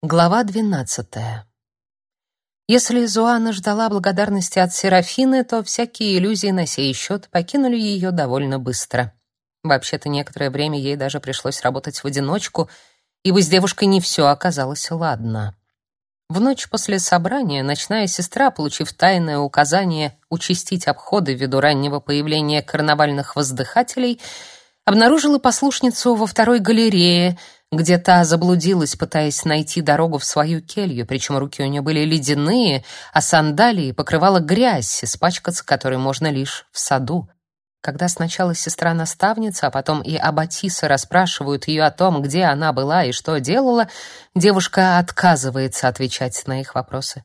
Глава двенадцатая. Если Зуана ждала благодарности от Серафины, то всякие иллюзии на сей счет покинули ее довольно быстро. Вообще-то некоторое время ей даже пришлось работать в одиночку, ибо с девушкой не все оказалось ладно. В ночь после собрания ночная сестра, получив тайное указание участить обходы ввиду раннего появления карнавальных воздыхателей, обнаружила послушницу во второй галерее — где та заблудилась, пытаясь найти дорогу в свою келью, причем руки у нее были ледяные, а сандалии покрывала грязь, испачкаться которой можно лишь в саду. Когда сначала сестра-наставница, а потом и Аббатиса расспрашивают ее о том, где она была и что делала, девушка отказывается отвечать на их вопросы.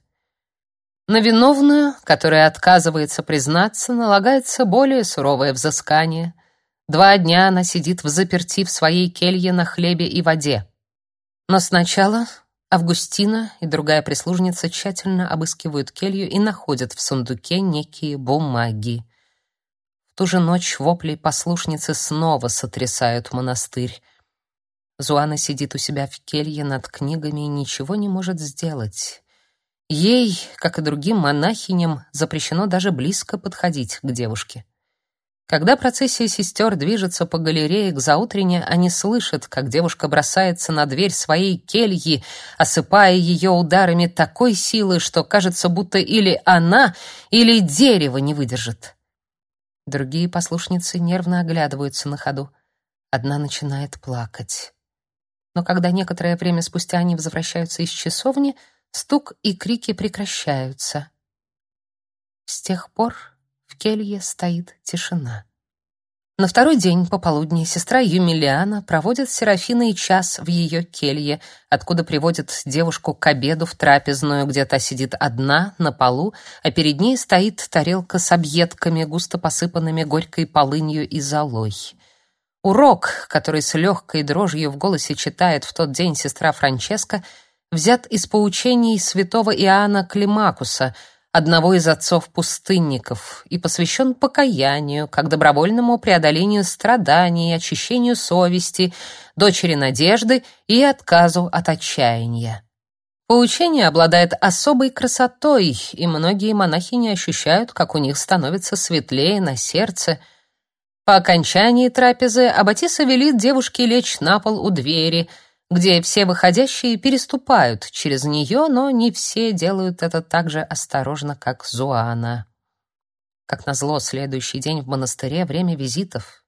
На виновную, которая отказывается признаться, налагается более суровое взыскание — Два дня она сидит в заперти в своей келье на хлебе и воде. Но сначала Августина и другая прислужница тщательно обыскивают келью и находят в сундуке некие бумаги. В ту же ночь вопли послушницы снова сотрясают монастырь. Зуана сидит у себя в келье над книгами и ничего не может сделать. Ей, как и другим монахиням, запрещено даже близко подходить к девушке. Когда процессия сестер движется по галерее к заутрене, они слышат, как девушка бросается на дверь своей кельи, осыпая ее ударами такой силы, что кажется, будто или она, или дерево не выдержит. Другие послушницы нервно оглядываются на ходу. Одна начинает плакать. Но когда некоторое время спустя они возвращаются из часовни, стук и крики прекращаются. С тех пор в келье стоит тишина. На второй день пополудни сестра Юмилиана проводит с Серафиной час в ее келье, откуда приводит девушку к обеду в трапезную, где та сидит одна на полу, а перед ней стоит тарелка с объедками, густо посыпанными горькой полынью и золой. Урок, который с легкой дрожью в голосе читает в тот день сестра Франческа, взят из поучений святого Иоанна Климакуса — одного из отцов-пустынников, и посвящен покаянию, как добровольному преодолению страданий, очищению совести, дочери надежды и отказу от отчаяния. Поучение обладает особой красотой, и многие монахини ощущают, как у них становится светлее на сердце. По окончании трапезы Аббатиса велит девушке лечь на пол у двери — где все выходящие переступают через нее, но не все делают это так же осторожно, как Зуана. Как назло, следующий день в монастыре — время визитов.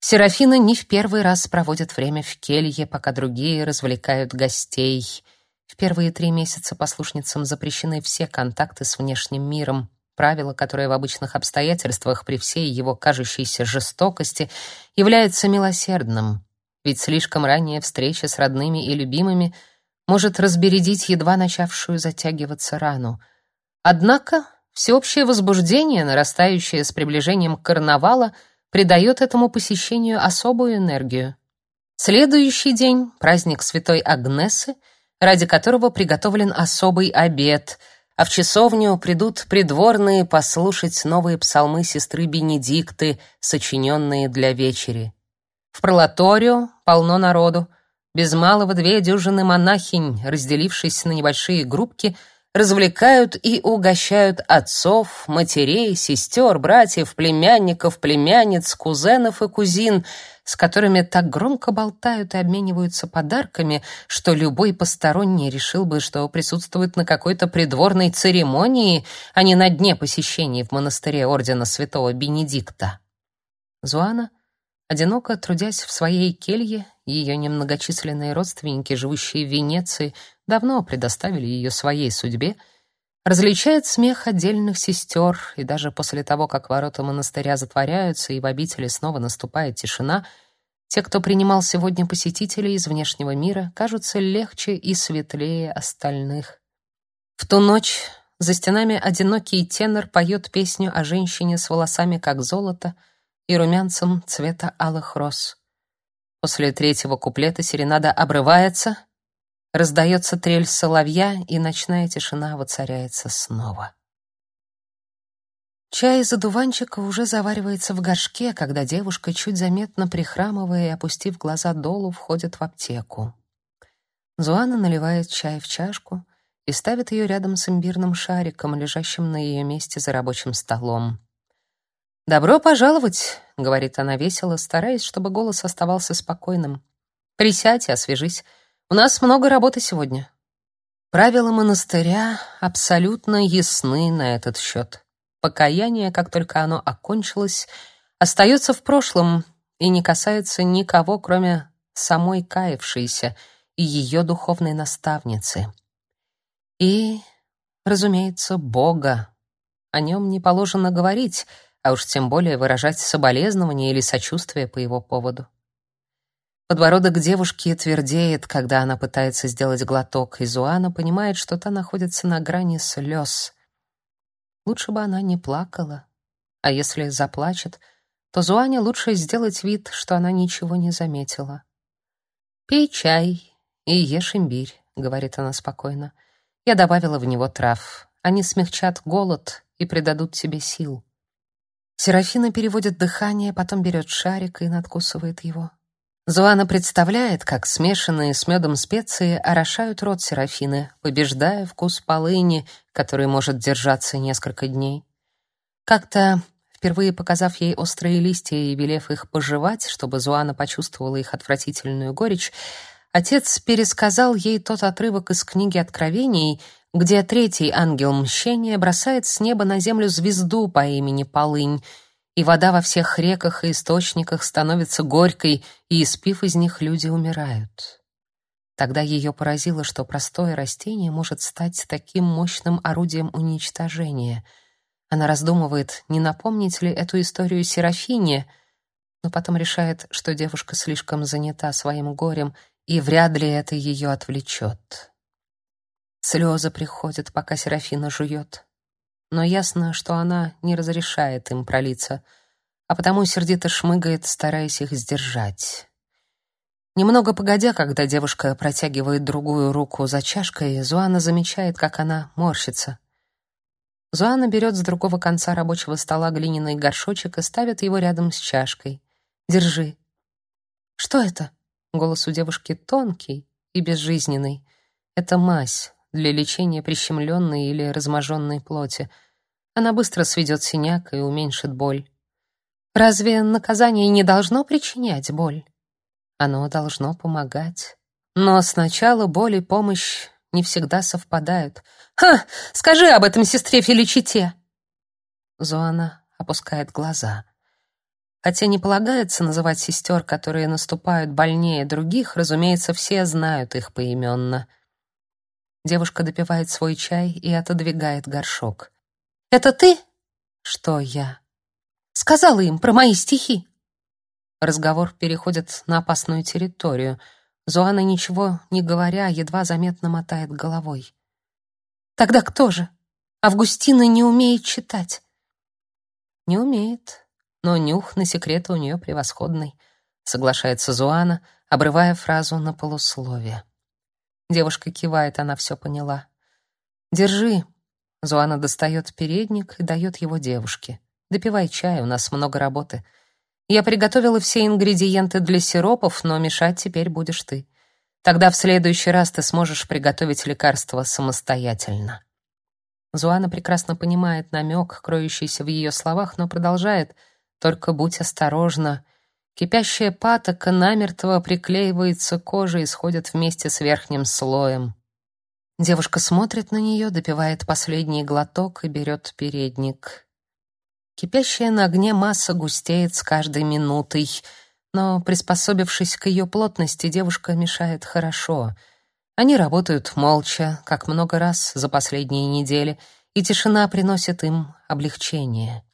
Серафина не в первый раз проводит время в келье, пока другие развлекают гостей. В первые три месяца послушницам запрещены все контакты с внешним миром, правило, которое в обычных обстоятельствах при всей его кажущейся жестокости является милосердным ведь слишком ранняя встреча с родными и любимыми может разбередить едва начавшую затягиваться рану. Однако всеобщее возбуждение, нарастающее с приближением карнавала, придает этому посещению особую энергию. Следующий день — праздник Святой Агнесы, ради которого приготовлен особый обед, а в часовню придут придворные послушать новые псалмы сестры Бенедикты, сочиненные для вечери. В пролаторио полно народу. Без малого две дюжины монахинь, разделившись на небольшие группки, развлекают и угощают отцов, матерей, сестер, братьев, племянников, племянниц, кузенов и кузин, с которыми так громко болтают и обмениваются подарками, что любой посторонний решил бы, что присутствует на какой-то придворной церемонии, а не на дне посещений в монастыре ордена святого Бенедикта. Зуана — Одиноко трудясь в своей келье, ее немногочисленные родственники, живущие в Венеции, давно предоставили ее своей судьбе, различает смех отдельных сестер, и даже после того, как ворота монастыря затворяются и в обители снова наступает тишина, те, кто принимал сегодня посетителей из внешнего мира, кажутся легче и светлее остальных. В ту ночь за стенами одинокий тенор поет песню о женщине с волосами как золото — и румянцем цвета алых роз. После третьего куплета серенада обрывается, раздается трель соловья, и ночная тишина воцаряется снова. Чай из одуванчика уже заваривается в горшке, когда девушка, чуть заметно прихрамывая и опустив глаза долу, входит в аптеку. Зуана наливает чай в чашку и ставит ее рядом с имбирным шариком, лежащим на ее месте за рабочим столом. «Добро пожаловать», — говорит она весело, стараясь, чтобы голос оставался спокойным. «Присядь и освежись. У нас много работы сегодня». Правила монастыря абсолютно ясны на этот счет. Покаяние, как только оно окончилось, остается в прошлом и не касается никого, кроме самой каявшейся и ее духовной наставницы. И, разумеется, Бога. О нем не положено говорить, а уж тем более выражать соболезнования или сочувствие по его поводу. Подбородок девушки твердеет, когда она пытается сделать глоток, и Зуана понимает, что та находится на грани слез. Лучше бы она не плакала. А если заплачет, то Зуане лучше сделать вид, что она ничего не заметила. «Пей чай и ешь имбирь», — говорит она спокойно. «Я добавила в него трав. Они смягчат голод и придадут тебе сил». Серафина переводит дыхание, потом берет шарик и надкусывает его. Зуана представляет, как смешанные с медом специи орошают рот Серафины, побеждая вкус полыни, который может держаться несколько дней. Как-то, впервые показав ей острые листья и велев их пожевать, чтобы Зуана почувствовала их отвратительную горечь, отец пересказал ей тот отрывок из книги Откровений, где третий ангел мщения бросает с неба на землю звезду по имени Полынь, и вода во всех реках и источниках становится горькой, и, испив из них, люди умирают. Тогда ее поразило, что простое растение может стать таким мощным орудием уничтожения. Она раздумывает, не напомнить ли эту историю Серафине, но потом решает, что девушка слишком занята своим горем, и вряд ли это ее отвлечет. Слезы приходят, пока Серафина жует но ясно, что она не разрешает им пролиться, а потому сердито шмыгает, стараясь их сдержать. Немного погодя, когда девушка протягивает другую руку за чашкой, Зуана замечает, как она морщится. Зуана берет с другого конца рабочего стола глиняный горшочек и ставит его рядом с чашкой. «Держи». «Что это?» Голос у девушки тонкий и безжизненный. «Это мазь для лечения прищемленной или разможенной плоти. Она быстро сведет синяк и уменьшит боль. Разве наказание не должно причинять боль? Оно должно помогать. Но сначала боль и помощь не всегда совпадают. «Ха! Скажи об этом сестре Феличите!» Зоана опускает глаза. Хотя не полагается называть сестер, которые наступают больнее других, разумеется, все знают их поименно. Девушка допивает свой чай и отодвигает горшок. «Это ты?» «Что я?» «Сказала им про мои стихи». Разговор переходит на опасную территорию. Зоана, ничего не говоря, едва заметно мотает головой. «Тогда кто же? Августина не умеет читать». «Не умеет, но нюх на секреты у нее превосходный», соглашается Зоана, обрывая фразу на полусловие. Девушка кивает, она все поняла. «Держи», Зуана достает передник и дает его девушке. «Допивай чай, у нас много работы. Я приготовила все ингредиенты для сиропов, но мешать теперь будешь ты. Тогда в следующий раз ты сможешь приготовить лекарство самостоятельно». Зуана прекрасно понимает намек, кроющийся в ее словах, но продолжает «Только будь осторожна». Кипящая патока намертво приклеивается к коже и сходит вместе с верхним слоем. Девушка смотрит на нее, допивает последний глоток и берет передник. Кипящая на огне масса густеет с каждой минутой, но, приспособившись к ее плотности, девушка мешает хорошо. Они работают молча, как много раз за последние недели, и тишина приносит им облегчение.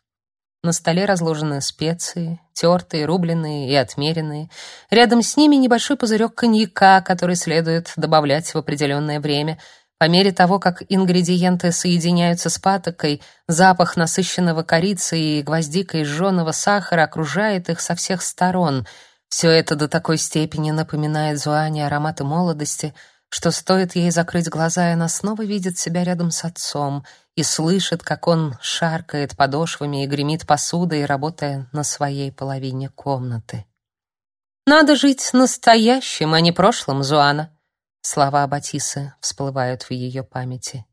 На столе разложены специи, тертые, рубленые и отмеренные. Рядом с ними небольшой пузырек коньяка, который следует добавлять в определенное время. По мере того, как ингредиенты соединяются с патокой, запах насыщенного корицей и гвоздикой жженого сахара окружает их со всех сторон. Все это до такой степени напоминает Зуане ароматы молодости, что стоит ей закрыть глаза, и она снова видит себя рядом с отцом — и слышит, как он шаркает подошвами и гремит посудой, работая на своей половине комнаты. «Надо жить настоящим, а не прошлым, Зуана», Слова Батисы всплывают в ее памяти.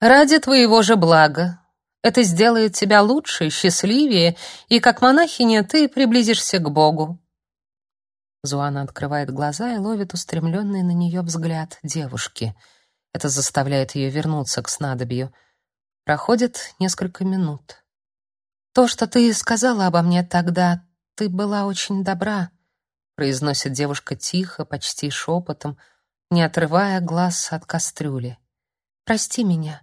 «Ради твоего же блага. Это сделает тебя лучше, счастливее, и как монахиня ты приблизишься к Богу». Зуана открывает глаза и ловит устремленный на нее взгляд девушки. Это заставляет ее вернуться к снадобью. Проходит несколько минут. «То, что ты сказала обо мне тогда, ты была очень добра», произносит девушка тихо, почти шепотом, не отрывая глаз от кастрюли. «Прости меня.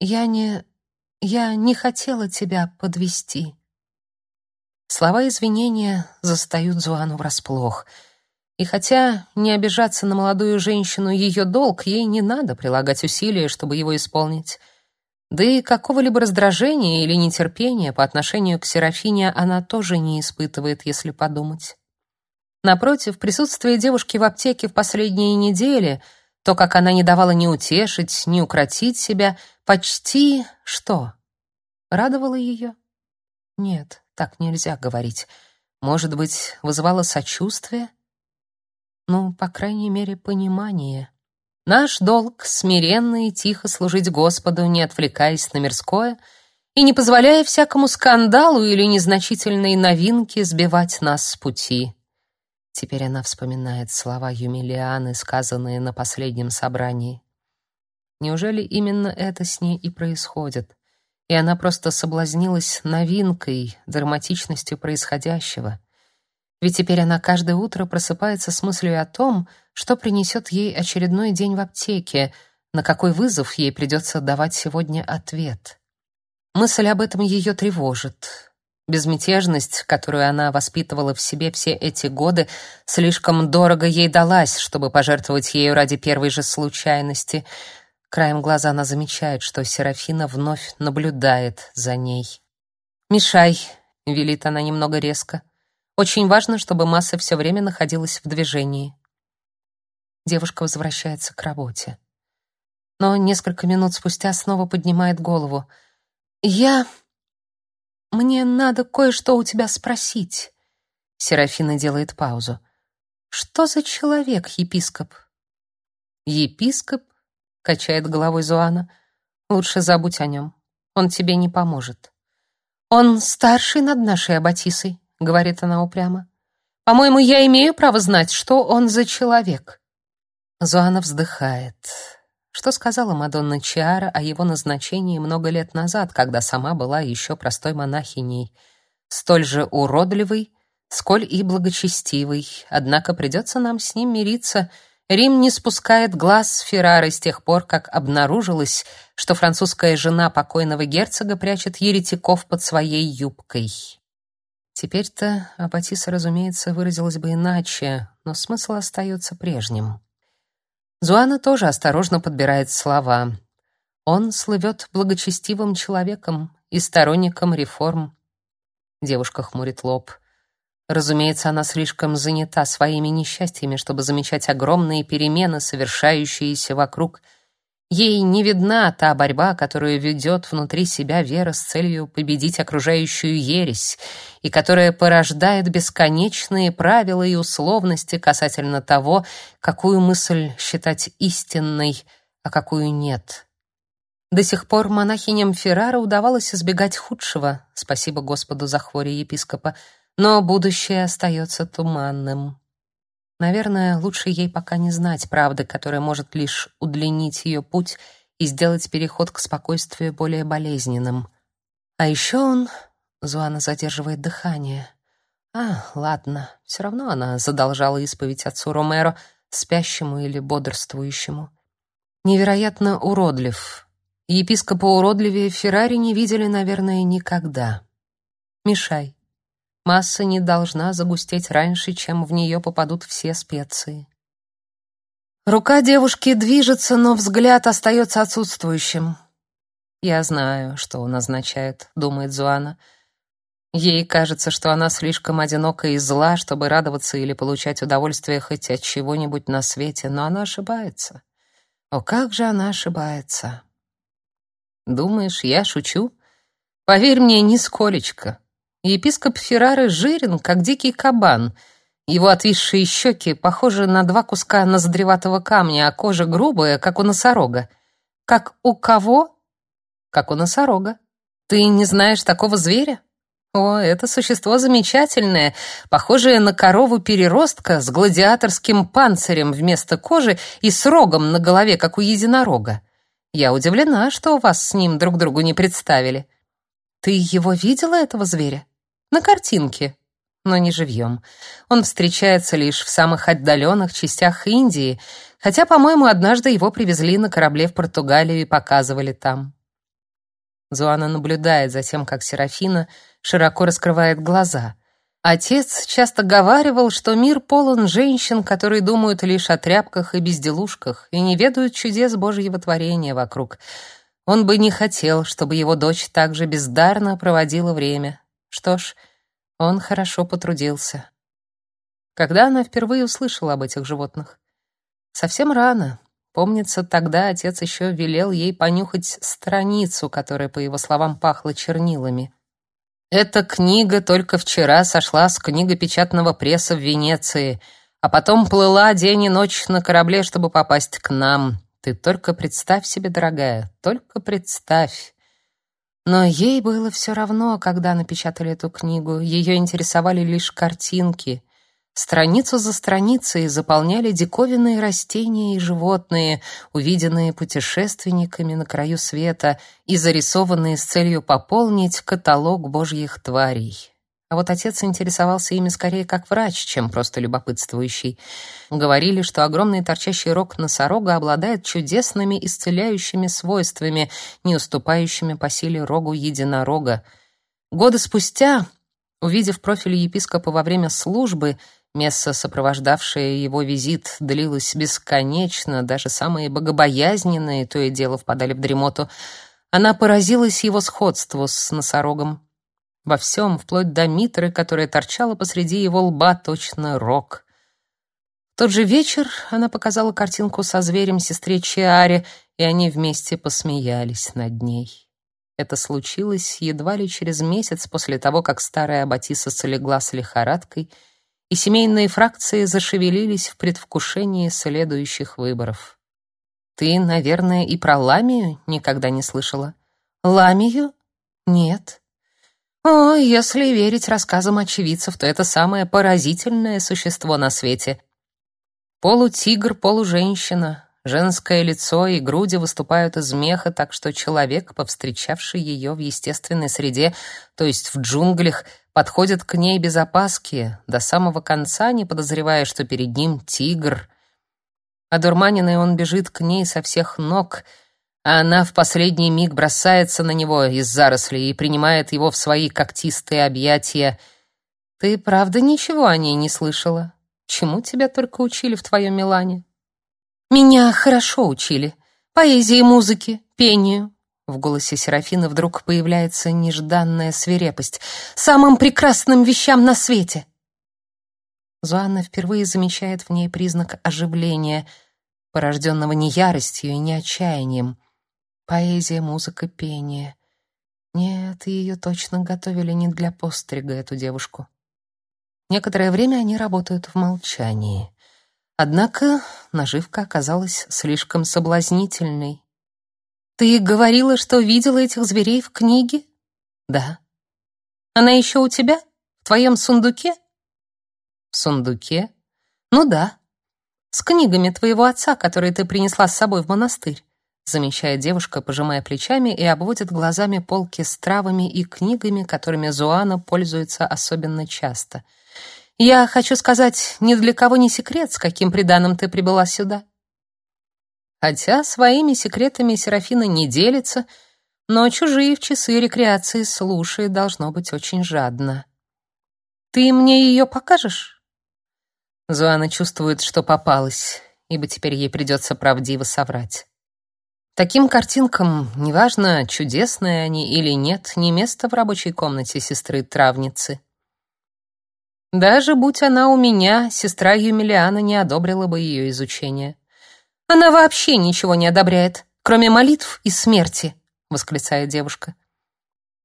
Я не... я не хотела тебя подвести. Слова извинения застают Зуану врасплох. И хотя не обижаться на молодую женщину ее долг, ей не надо прилагать усилия, чтобы его исполнить. Да и какого-либо раздражения или нетерпения по отношению к Серафине она тоже не испытывает, если подумать. Напротив, присутствие девушки в аптеке в последние недели, то, как она не давала ни утешить, ни укротить себя, почти что? Радовало ее? Нет, так нельзя говорить. Может быть, вызывало сочувствие? Ну, по крайней мере, понимание. Наш долг — смиренно и тихо служить Господу, не отвлекаясь на мирское и не позволяя всякому скандалу или незначительной новинке сбивать нас с пути. Теперь она вспоминает слова Юмилианы, сказанные на последнем собрании. Неужели именно это с ней и происходит? И она просто соблазнилась новинкой, драматичностью происходящего. Ведь теперь она каждое утро просыпается с мыслью о том, что принесет ей очередной день в аптеке, на какой вызов ей придется давать сегодня ответ. Мысль об этом ее тревожит. Безмятежность, которую она воспитывала в себе все эти годы, слишком дорого ей далась, чтобы пожертвовать ею ради первой же случайности — Краем глаза она замечает, что Серафина вновь наблюдает за ней. «Мешай», — велит она немного резко. «Очень важно, чтобы масса все время находилась в движении». Девушка возвращается к работе. Но несколько минут спустя снова поднимает голову. «Я... Мне надо кое-что у тебя спросить». Серафина делает паузу. «Что за человек, епископ?» «Епископ качает головой Зуана. Лучше забудь о нем. Он тебе не поможет. Он старший над нашей Аббатисой, говорит она упрямо. По-моему, я имею право знать, что он за человек. Зуана вздыхает. Что сказала Мадонна Чиара о его назначении много лет назад, когда сама была еще простой монахиней, столь же уродливой, сколь и благочестивой. Однако придется нам с ним мириться Рим не спускает глаз с Феррары с тех пор, как обнаружилось, что французская жена покойного герцога прячет еретиков под своей юбкой. Теперь-то Апатиса, разумеется, выразилась бы иначе, но смысл остается прежним. Зуана тоже осторожно подбирает слова. Он слывет благочестивым человеком и сторонником реформ. Девушка хмурит лоб. Разумеется, она слишком занята своими несчастьями, чтобы замечать огромные перемены, совершающиеся вокруг. Ей не видна та борьба, которую ведет внутри себя вера с целью победить окружающую ересь, и которая порождает бесконечные правила и условности касательно того, какую мысль считать истинной, а какую нет. До сих пор монахиням Феррара удавалось избегать худшего, спасибо Господу за хворе епископа, но будущее остается туманным. Наверное, лучше ей пока не знать правды, которая может лишь удлинить ее путь и сделать переход к спокойствию более болезненным. А еще он... Зуана задерживает дыхание. А, ладно, все равно она задолжала исповедь отцу Ромеро, спящему или бодрствующему. Невероятно уродлив. Епископа уродливее Феррари не видели, наверное, никогда. Мешай. Масса не должна загустеть раньше, чем в нее попадут все специи. Рука девушки движется, но взгляд остается отсутствующим. «Я знаю, что он означает», — думает Зуана. Ей кажется, что она слишком одинока и зла, чтобы радоваться или получать удовольствие хоть от чего-нибудь на свете, но она ошибается. О, как же она ошибается! Думаешь, я шучу? Поверь мне, нисколечко. Епископ Феррары жирен, как дикий кабан. Его отвисшие щеки похожи на два куска ноздреватого камня, а кожа грубая, как у носорога. Как у кого? Как у носорога. Ты не знаешь такого зверя? О, это существо замечательное, похожее на корову-переростка с гладиаторским панцирем вместо кожи и с рогом на голове, как у единорога. Я удивлена, что вас с ним друг другу не представили. Ты его видела, этого зверя? На картинке но не живьем. Он встречается лишь в самых отдаленных частях Индии, хотя, по-моему, однажды его привезли на корабле в Португалию и показывали там. Зуана наблюдает за тем, как Серафина широко раскрывает глаза. Отец часто говаривал, что мир полон женщин, которые думают лишь о тряпках и безделушках и не ведают чудес Божьего творения вокруг. Он бы не хотел, чтобы его дочь так же бездарно проводила время. Что ж, он хорошо потрудился. Когда она впервые услышала об этих животных? Совсем рано. Помнится, тогда отец еще велел ей понюхать страницу, которая, по его словам, пахла чернилами. Эта книга только вчера сошла с книгопечатного пресса в Венеции, а потом плыла день и ночь на корабле, чтобы попасть к нам. Ты только представь себе, дорогая, только представь. Но ей было все равно, когда напечатали эту книгу. Ее интересовали лишь картинки. Страницу за страницей заполняли диковинные растения и животные, увиденные путешественниками на краю света и зарисованные с целью пополнить каталог божьих тварей. А вот отец интересовался ими скорее как врач, чем просто любопытствующий. Говорили, что огромный торчащий рог носорога обладает чудесными исцеляющими свойствами, не уступающими по силе рогу единорога. Годы спустя, увидев профиль епископа во время службы, место, сопровождавшее его визит, длилось бесконечно, даже самые богобоязненные то и дело впадали в дремоту, она поразилась его сходству с носорогом во всем, вплоть до митры, которая торчала посреди его лба точно рог. В тот же вечер она показала картинку со зверем сестре Чиаре, и они вместе посмеялись над ней. Это случилось едва ли через месяц после того, как старая Аббатиса слегла с лихорадкой, и семейные фракции зашевелились в предвкушении следующих выборов. Ты, наверное, и про Ламию никогда не слышала? Ламию? Нет. О, если верить рассказам очевидцев, то это самое поразительное существо на свете. Полутигр, полуженщина, женское лицо и груди выступают из меха, так что человек, повстречавший ее в естественной среде, то есть в джунглях, подходит к ней без опаски, до самого конца не подозревая, что перед ним тигр. Одурманенный он бежит к ней со всех ног — а она в последний миг бросается на него из зарослей и принимает его в свои когтистые объятия. Ты правда ничего о ней не слышала? Чему тебя только учили в твоем Милане? Меня хорошо учили. Поэзии, музыке, пению. В голосе Серафины вдруг появляется нежданная свирепость. Самым прекрасным вещам на свете. Зоанна впервые замечает в ней признак оживления, порожденного не яростью и не отчаянием. Поэзия, музыка, пение. Нет, ее точно готовили не для пострига, эту девушку. Некоторое время они работают в молчании. Однако наживка оказалась слишком соблазнительной. «Ты говорила, что видела этих зверей в книге?» «Да». «Она еще у тебя? В твоем сундуке?» «В сундуке?» «Ну да. С книгами твоего отца, которые ты принесла с собой в монастырь замечает девушка, пожимая плечами и обводит глазами полки с травами и книгами, которыми Зуана пользуется особенно часто. Я хочу сказать, ни для кого не секрет, с каким приданым ты прибыла сюда. Хотя своими секретами Серафина не делится, но чужие в часы рекреации слушает, должно быть очень жадно. Ты мне ее покажешь? Зуана чувствует, что попалась, ибо теперь ей придется правдиво соврать. Таким картинкам, неважно, чудесные они или нет, не место в рабочей комнате сестры-травницы. Даже будь она у меня, сестра Юмилиана не одобрила бы ее изучение. Она вообще ничего не одобряет, кроме молитв и смерти, восклицает девушка.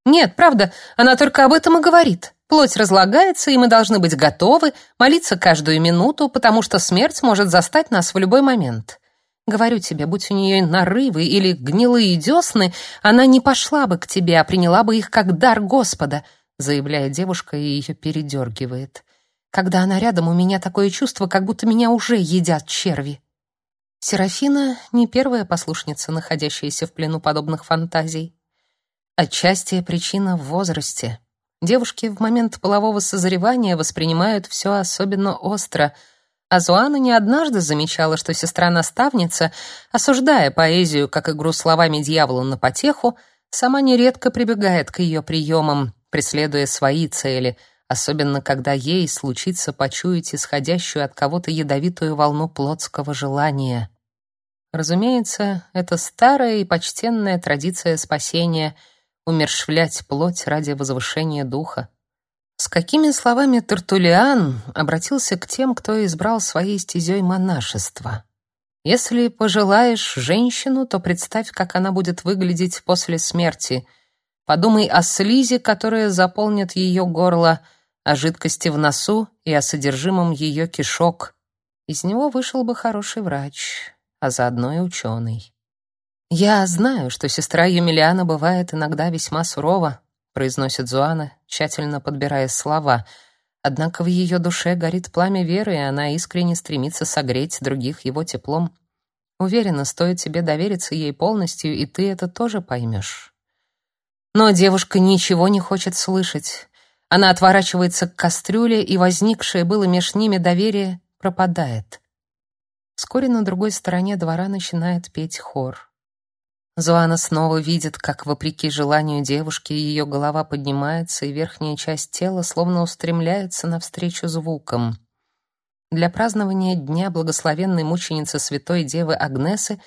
Нет, правда, она только об этом и говорит. Плоть разлагается, и мы должны быть готовы, молиться каждую минуту, потому что смерть может застать нас в любой момент. Говорю тебе, будь у нее нарывы или гнилые десны, она не пошла бы к тебе, а приняла бы их как дар Господа, заявляет девушка и ее передергивает. Когда она рядом, у меня такое чувство, как будто меня уже едят черви. Серафина не первая послушница, находящаяся в плену подобных фантазий. Отчасти причина в возрасте. Девушки в момент полового созревания воспринимают все особенно остро, а Зуана не однажды замечала, что сестра-наставница, осуждая поэзию как игру словами дьявола на потеху, сама нередко прибегает к ее приемам, преследуя свои цели, особенно когда ей случится почуять исходящую от кого-то ядовитую волну плотского желания. Разумеется, это старая и почтенная традиция спасения — умерщвлять плоть ради возвышения духа. С какими словами Тертулиан обратился к тем, кто избрал своей стезей монашество? Если пожелаешь женщину, то представь, как она будет выглядеть после смерти. Подумай о слизи, которая заполнит ее горло, о жидкости в носу и о содержимом ее кишок. Из него вышел бы хороший врач, а заодно и ученый. «Я знаю, что сестра Юмилиана бывает иногда весьма сурова», произносит Зуана, тщательно подбирая слова. Однако в ее душе горит пламя веры, и она искренне стремится согреть других его теплом. Уверена, стоит тебе довериться ей полностью, и ты это тоже поймешь. Но девушка ничего не хочет слышать. Она отворачивается к кастрюле, и возникшее было меж ними доверие пропадает. Вскоре на другой стороне двора начинает петь хор. Зоана снова видит, как, вопреки желанию девушки, ее голова поднимается, и верхняя часть тела словно устремляется навстречу звукам. Для празднования Дня Благословенной Мученицы Святой Девы Агнесы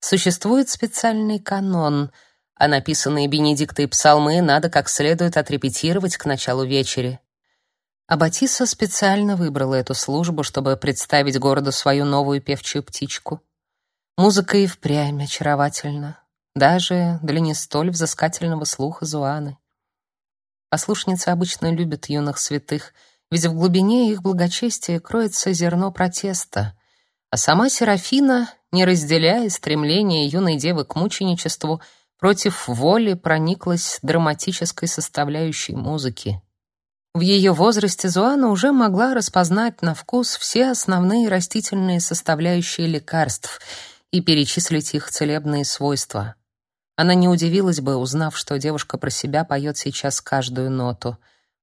существует специальный канон, а написанные Бенедиктой псалмы надо как следует отрепетировать к началу вечери. Аббатиса специально выбрала эту службу, чтобы представить городу свою новую певчую птичку. Музыка и впрямь очаровательна даже для не столь взыскательного слуха Зуаны. Послушницы обычно любят юных святых, ведь в глубине их благочестия кроется зерно протеста, а сама Серафина, не разделяя стремления юной девы к мученичеству, против воли прониклась драматической составляющей музыки. В ее возрасте Зуана уже могла распознать на вкус все основные растительные составляющие лекарств и перечислить их целебные свойства. Она не удивилась бы, узнав, что девушка про себя поет сейчас каждую ноту.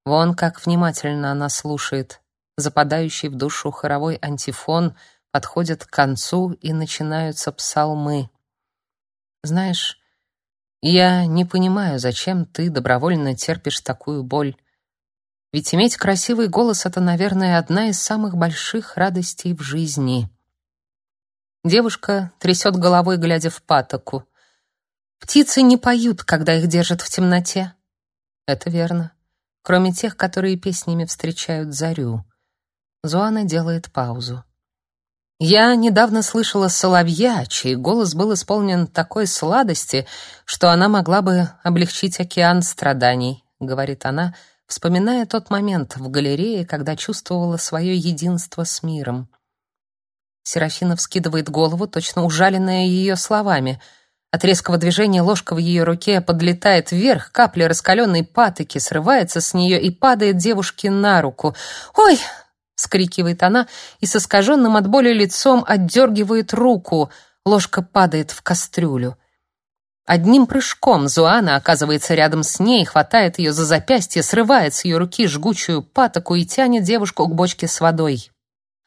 Вон как внимательно она слушает. Западающий в душу хоровой антифон подходит к концу, и начинаются псалмы. Знаешь, я не понимаю, зачем ты добровольно терпишь такую боль. Ведь иметь красивый голос — это, наверное, одна из самых больших радостей в жизни. Девушка трясет головой, глядя в патоку. Птицы не поют, когда их держат в темноте. Это верно. Кроме тех, которые песнями встречают зарю. Зуана делает паузу. Я недавно слышала соловья, чей голос был исполнен такой сладости, что она могла бы облегчить океан страданий, говорит она, вспоминая тот момент в галерее, когда чувствовала свое единство с миром. Серафина вскидывает голову, точно ужаленная ее словами — от резкого движения ложка в ее руке подлетает вверх, капля раскаленной патоки срывается с нее и падает девушке на руку. «Ой!» — скрикивает она и с искаженным от боли лицом отдергивает руку. Ложка падает в кастрюлю. Одним прыжком Зуана оказывается рядом с ней, хватает ее за запястье, срывает с ее руки жгучую патоку и тянет девушку к бочке с водой.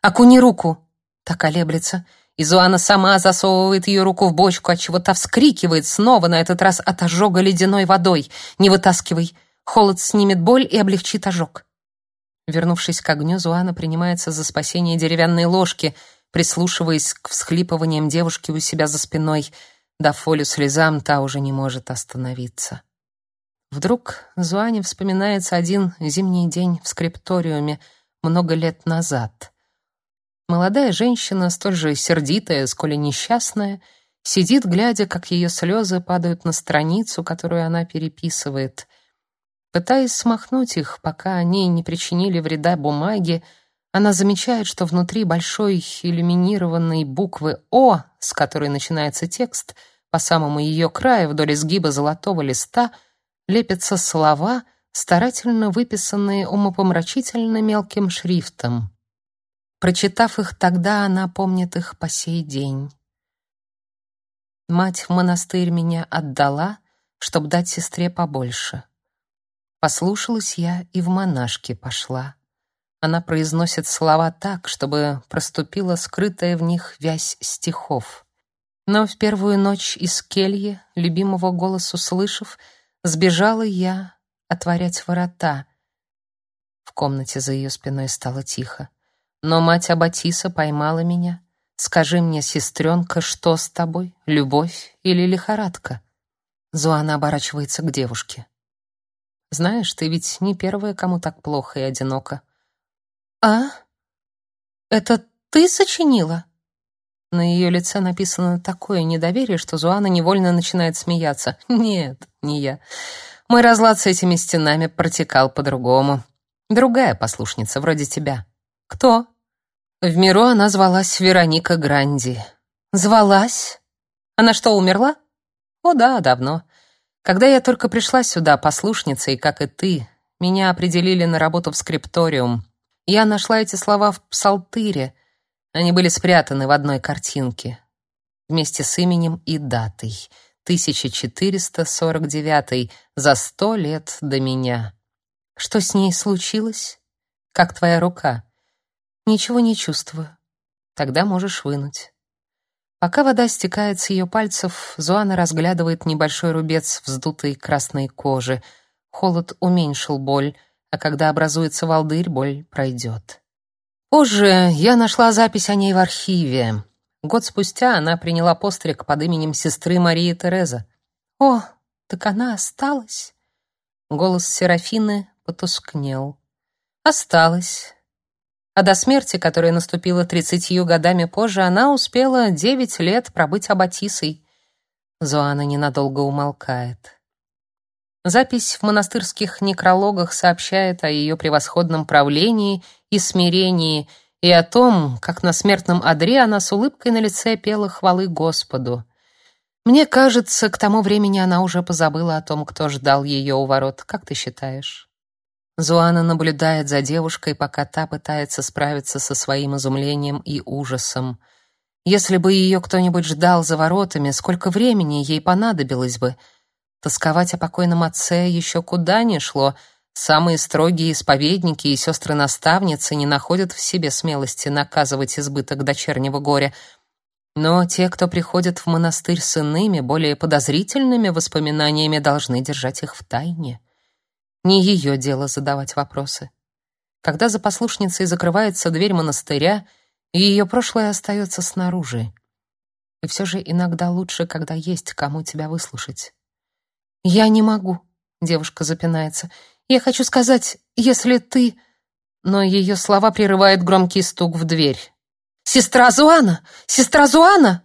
«Окуни руку!» — так колеблется — Изуана сама засовывает ее руку в бочку, отчего та вскрикивает снова, на этот раз от ожога ледяной водой. «Не вытаскивай! Холод снимет боль и облегчит ожог». Вернувшись к огню, Зуана принимается за спасение деревянной ложки, прислушиваясь к всхлипываниям девушки у себя за спиной. Дав волю слезам, та уже не может остановиться. Вдруг Зуане вспоминается один зимний день в скрипториуме много лет назад — Молодая женщина, столь же сердитая, сколь и несчастная, сидит, глядя, как ее слезы падают на страницу, которую она переписывает. Пытаясь смахнуть их, пока они не причинили вреда бумаге, она замечает, что внутри большой иллюминированной буквы «О», с которой начинается текст, по самому ее краю вдоль изгиба золотого листа лепятся слова, старательно выписанные умопомрачительно мелким шрифтом. Прочитав их тогда, она помнит их по сей день. Мать в монастырь меня отдала, чтоб дать сестре побольше. Послушалась я и в монашки пошла. Она произносит слова так, чтобы проступила скрытая в них вязь стихов. Но в первую ночь из кельи, любимого голос услышав, сбежала я отворять ворота. В комнате за ее спиной стало тихо. Но мать Аббатиса поймала меня. «Скажи мне, сестренка, что с тобой? Любовь или лихорадка?» Зуана оборачивается к девушке. «Знаешь, ты ведь не первая, кому так плохо и одиноко. «А? Это ты сочинила?» На ее лице написано такое недоверие, что Зуана невольно начинает смеяться. «Нет, не я. Мой разлад с этими стенами протекал по-другому. Другая послушница, вроде тебя». «Кто?» В миру она звалась Вероника Гранди. «Звалась? Она что, умерла?» «О да, давно. Когда я только пришла сюда послушницей, как и ты, меня определили на работу в скрипториум. Я нашла эти слова в псалтыре. Они были спрятаны в одной картинке. Вместе с именем и датой. 1449, за сто лет до меня. Что с ней случилось? Как твоя рука? Ничего не чувствую. Тогда можешь вынуть. Пока вода стекает с ее пальцев, Зуана разглядывает небольшой рубец вздутой красной кожи. Холод уменьшил боль а когда образуется волдырь, боль пройдет. Позже я нашла запись о ней в архиве. Год спустя она приняла постриг под именем сестры Марии Тереза. О, так она осталась. Голос Серафины потускнел. Осталась. А до смерти, которая наступила тридцатью годами позже, она успела девять лет пробыть аббатисой. Зоана ненадолго умолкает. Запись в монастырских некрологах сообщает о ее превосходном правлении и смирении и о том, как на смертном одре она с улыбкой на лице пела хвалы Господу. Мне кажется, к тому времени она уже позабыла о том, кто ждал ее у ворот. Как ты считаешь? Зуана наблюдает за девушкой, пока та пытается справиться со своим изумлением и ужасом. Если бы ее кто-нибудь ждал за воротами, сколько времени ей понадобилось бы — Тосковать о покойном отце еще куда ни шло. Самые строгие исповедники и сестры-наставницы не находят в себе смелости наказывать избыток дочернего горя. Но те, кто приходят в монастырь с иными, более подозрительными воспоминаниями, должны держать их в тайне. Не ее дело задавать вопросы. Когда за послушницей закрывается дверь монастыря, ее прошлое остается снаружи. И все же иногда лучше, когда есть кому тебя выслушать. «Я не могу», — девушка запинается. «Я хочу сказать, если ты...» Но ее слова прерывает громкий стук в дверь. «Сестра Зуана! Сестра Зуана!»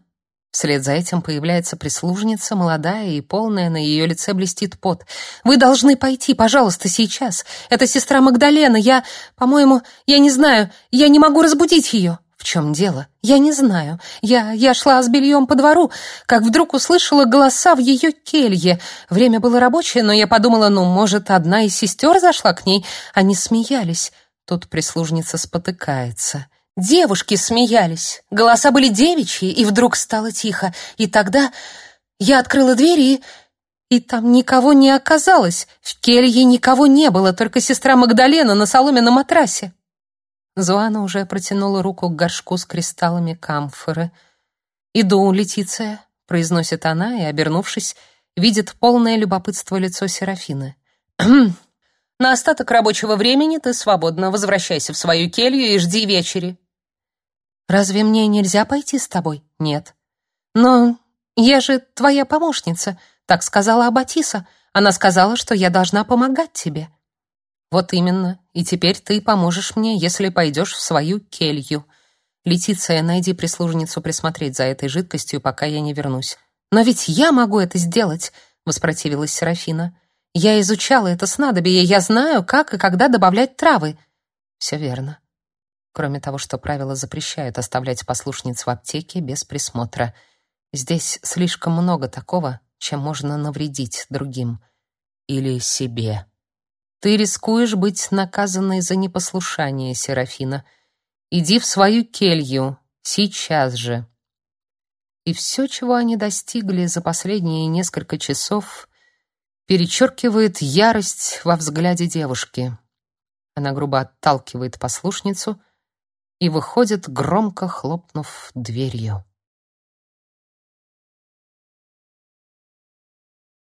Вслед за этим появляется прислужница, молодая и полная, на ее лице блестит пот. «Вы должны пойти, пожалуйста, сейчас. Это сестра Магдалена. Я, по-моему, я не знаю, я не могу разбудить ее». В чем дело? Я не знаю. Я я шла с бельем по двору, как вдруг услышала голоса в ее келье. Время было рабочее, но я подумала, ну, может, одна из сестер зашла к ней. Они смеялись. Тут прислужница спотыкается. Девушки смеялись. Голоса были девичьи, и вдруг стало тихо. И тогда я открыла дверь и и там никого не оказалось. В келье никого не было, только сестра Магдалена на соломенном матрасе. Зуана уже протянула руку к горшку с кристаллами камфоры. «Иду, Летиция», — произносит она и, обернувшись, видит полное любопытство лицо Серафины. «На остаток рабочего времени ты свободно возвращайся в свою келью и жди вечери». «Разве мне нельзя пойти с тобой?» «Нет». «Но я же твоя помощница», — так сказала Аббатиса. Она сказала, что я должна помогать тебе. Вот именно. И теперь ты поможешь мне, если пойдешь в свою келью. Летиция, найди прислужницу присмотреть за этой жидкостью, пока я не вернусь. Но ведь я могу это сделать, воспротивилась Серафина. Я изучала это снадобье, я знаю, как и когда добавлять травы. Все верно. Кроме того, что правила запрещают оставлять послушниц в аптеке без присмотра. Здесь слишком много такого, чем можно навредить другим или себе. Ты рискуешь быть наказанной за непослушание, Серафина. Иди в свою келью сейчас же. И все, чего они достигли за последние несколько часов, перечеркивает ярость во взгляде девушки. Она грубо отталкивает послушницу и выходит, громко хлопнув дверью.